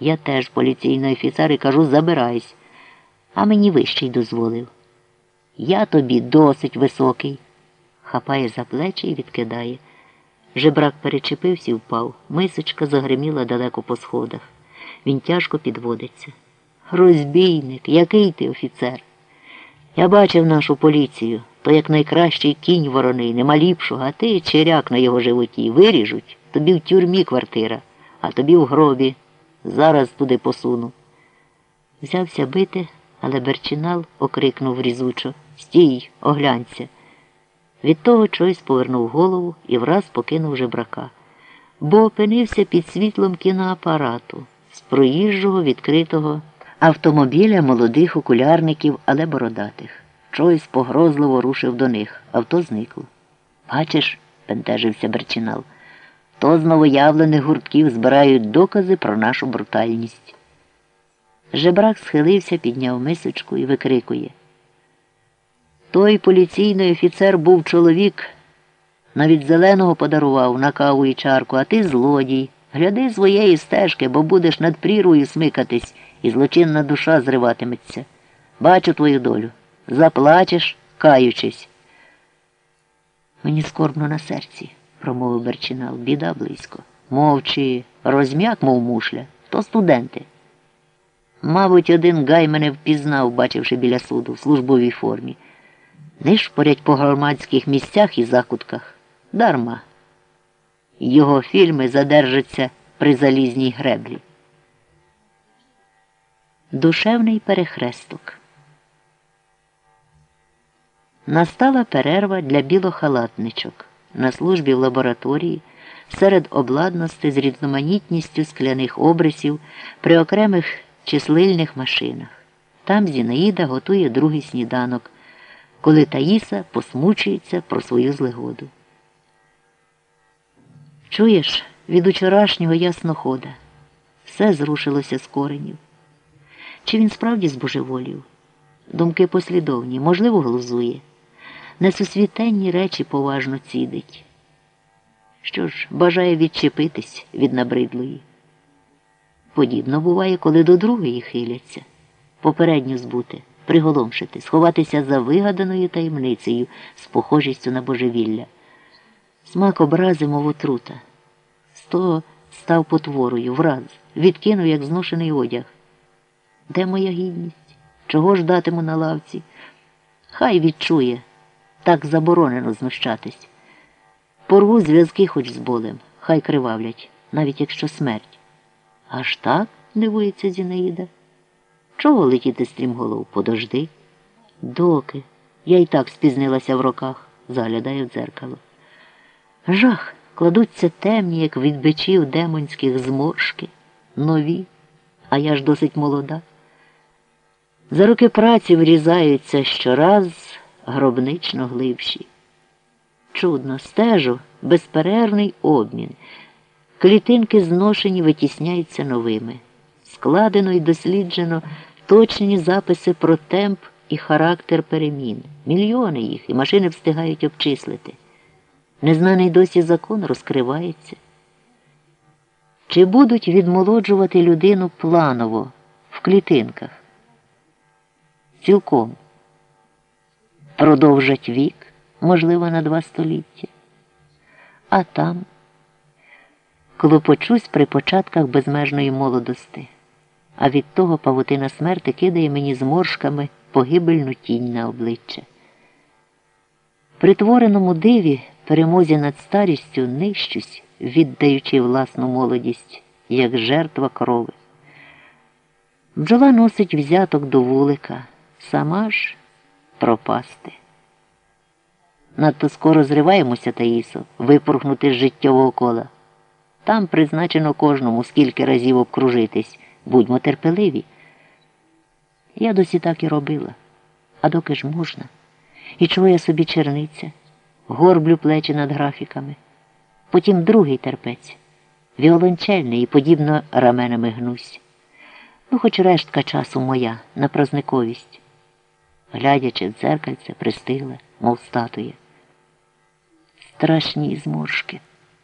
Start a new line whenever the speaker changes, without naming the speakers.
Я теж поліційний офіцер і кажу, забирайся. А мені вищий дозволив. Я тобі досить високий. Хапає за плечі і відкидає. Жебрак перечепився і впав. Мисочка загриміла далеко по сходах. Він тяжко підводиться. Розбійник, який ти офіцер? Я бачив нашу поліцію, то як найкращий кінь вороний, нема ліпшого, а ти черяк на його животі. Виріжуть, тобі в тюрмі квартира, а тобі в гробі. Зараз туди посуну. Взявся бити, але Берчинал окрикнув різучо Стій, оглянься. Від того чогось повернув голову і враз покинув жебрака, бо опинився під світлом кіноапарату з проїжджого відкритого автомобіля молодих окулярників, але бородатих. Чойсь погрозливо рушив до них. Авто зникло. Бачиш, бентежився Берчинал, то з новоявлених гуртків збирають докази про нашу брутальність. Жебрак схилився, підняв мисочку і викрикує. Той поліційний офіцер був чоловік, навіть зеленого подарував на каву і чарку, а ти злодій. Гляди своєї стежки, бо будеш над прірвою смикатись, і злочинна душа зриватиметься. Бачу твою долю. Заплачеш, каючись. Мені скорбно на серці, промовив Берчинал, біда близько. Мовчи, розм'як, мов мушля, то студенти. Мабуть, один гай мене впізнав, бачивши біля суду в службовій формі. Не шпорять по громадських місцях і закутках. Дарма. Його фільми задержаться при залізній греблі. Душевний перехресток. Настала перерва для білохалатничок на службі в лабораторії серед обладностей з різноманітністю скляних обрисів при окремих числильних машинах. Там Зінаїда готує другий сніданок, коли Таїса посмучується про свою злигоду. Чуєш, від учорашнього яснохода все зрушилося з коренів. Чи він справді збожеволів? Думки послідовні, можливо, глузує. Несусвітенні речі поважно цідить. Що ж, бажає відчепитись від набридлої. Подібно буває, коли до другої хиляться, попередньо збути, приголомшити, сховатися за вигаданою таємницею з похожістю на божевілля. Смак образи, мов отрута. З того став потворою, враз, відкинув, як зношений одяг. Де моя гідність? Чого ж датиму на лавці? Хай відчує, так заборонено знущатись. Порву зв'язки хоч з болем, хай кривавлять, навіть якщо смерть. Аж так? дивується Зінаїда. Чого летіти стрімголов? Подожди. Доки. Я й так спізнилася в роках, заглядає в дзеркало. Жах, кладуться темні, як від бичів демонських зморшки, нові, а я ж досить молода. За роки праці врізаються щораз гробнично глибші. Чудно, стежу, безперервний обмін. Клітинки зношені витісняються новими. Складено і досліджено точні записи про темп і характер перемін. Мільйони їх, і машини встигають обчислити. Незнаний досі закон розкривається. Чи будуть відмолоджувати людину планово в клітинках? Цілком продовжать вік, можливо, на два століття. А там клопочусь при початках безмежної молодости, а від того павутина смерти кидає мені зморшками погибельну тінь на обличчя. При твореному диві перемозі над старістю нищусь, віддаючи власну молодість, як жертва крови. Бджола носить взяток до вулика, сама ж пропасти. Надто скоро зриваємося, Таїсо, випорхнути з життєвого кола. Там призначено кожному скільки разів обкружитись, будьмо терпеливі. Я досі так і робила, а доки ж можна. І чого я собі черниця, горблю плечі над графіками. Потім другий терпець, віолончельний і подібно раменами гнусь. Ну, хоч рештка часу моя на празниковість. Глядячи в дзеркальце, пристигла, мов статуя. Страшні зморшки.